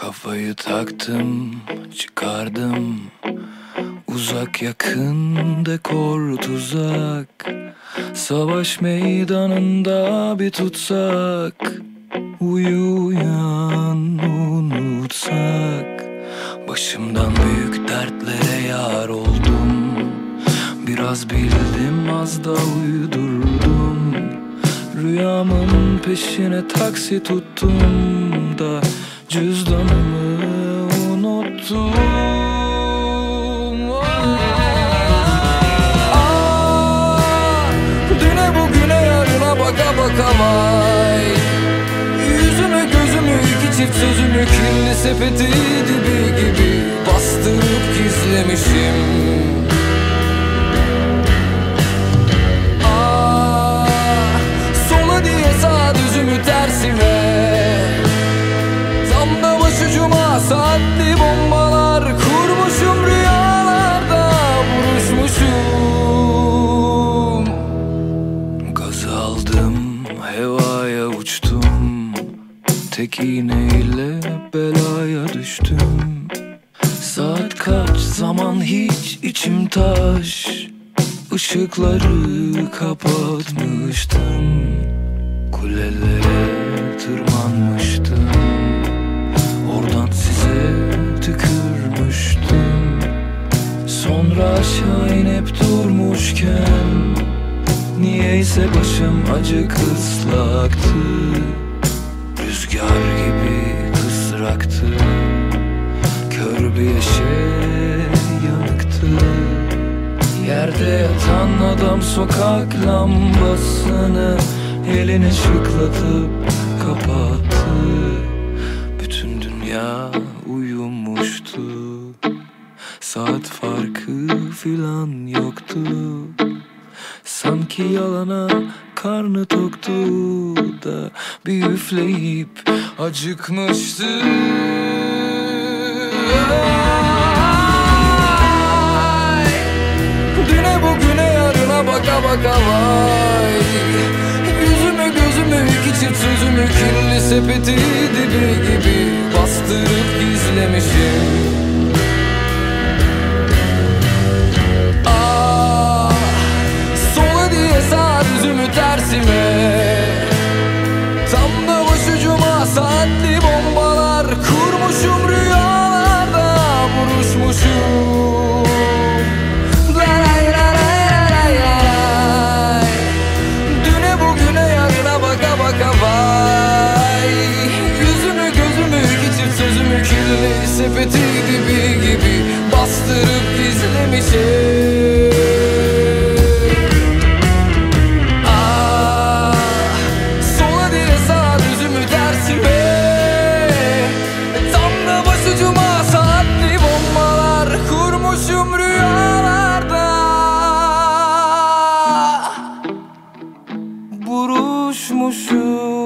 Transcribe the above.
Kafayı taktım, çıkardım. Uzak yakın dekor tuzak Savaş meydanında bir tutsak. Uyu uyan unutsak. Başımdan büyük dertlere yar oldum. Biraz bildim az da uydurdum. Rüyamın peşine taksi tuttum da Cüzdanımı unuttum. Ah, Düne bugüne yarına baka baka vay. Yüzümü gözümü iki çift sözümü kirli sepeti dibi gibi Bastırıp gizlemişim Tek iğneyle belaya düştüm. Saat kaç zaman hiç içim taş. Işıkları kapatmıştım. Kulelere tırmanmıştım. Oradan size tükürmüştüm. Sonra aşağı inip durmuşken Niyeyse başım acık ıslaktı Rüzgar gibi kısraktı Kör bir eşe yanıktı. Yerde yatan adam sokak lambasını Elini şıklatıp kapattı. Bütün dünya uyumuştu Saat farkı filan yoktu. Sanki yalana karnı toktu da Bir üfleyip acıkmıştı. Ay, Düne bugüne yarına baka baka vay. Yüzümü gözümü çift sözümü kirli sepeti dibi gibi Bastırıp gizlemişim buruşmuşum.